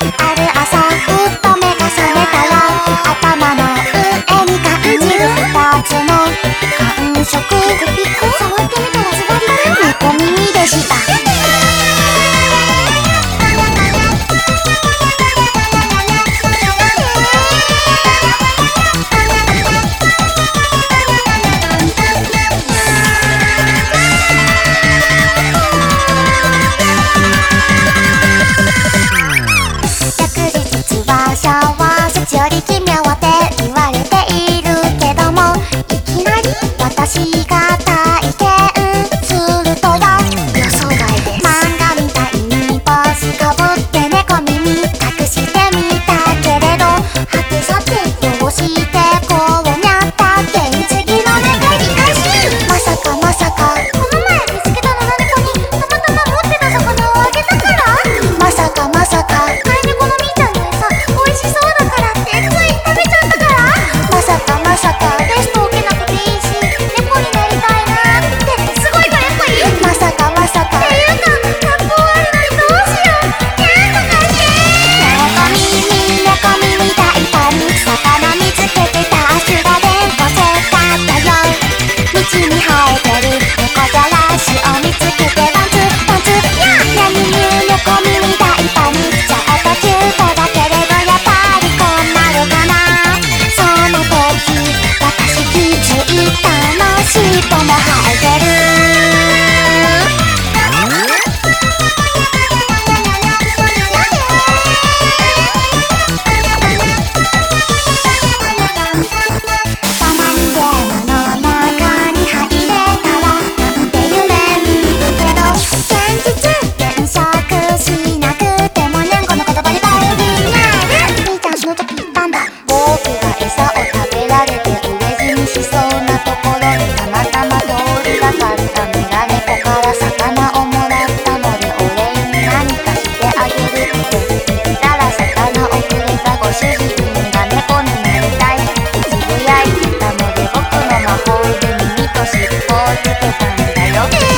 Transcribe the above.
ある朝ふっと目が覚めたら頭の上に感じる二つの感触。触ってみたらズバリ猫耳でした。加油